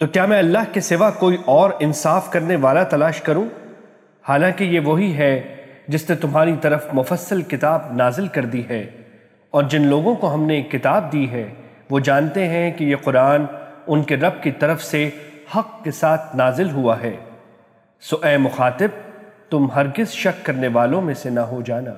تو کیا میں اللہ کے سوا کوئی اور انصاف کرنے والا تلاش کروں؟ حالانکہ یہ وہی ہے جس نے تمہاری طرف مفصل کتاب نازل کر دی ہے، اور جن لوگوں کو ہم نے کتاب دی ہے، وہ جانتے ہیں کہ یہ قرآن ان کے رب کی طرف سے حق کے ساتھ نازل ہوا ہے۔ سو اے مخاطب، تم ہرگز شک کرنے والوں میں سے نہ ہو جانا۔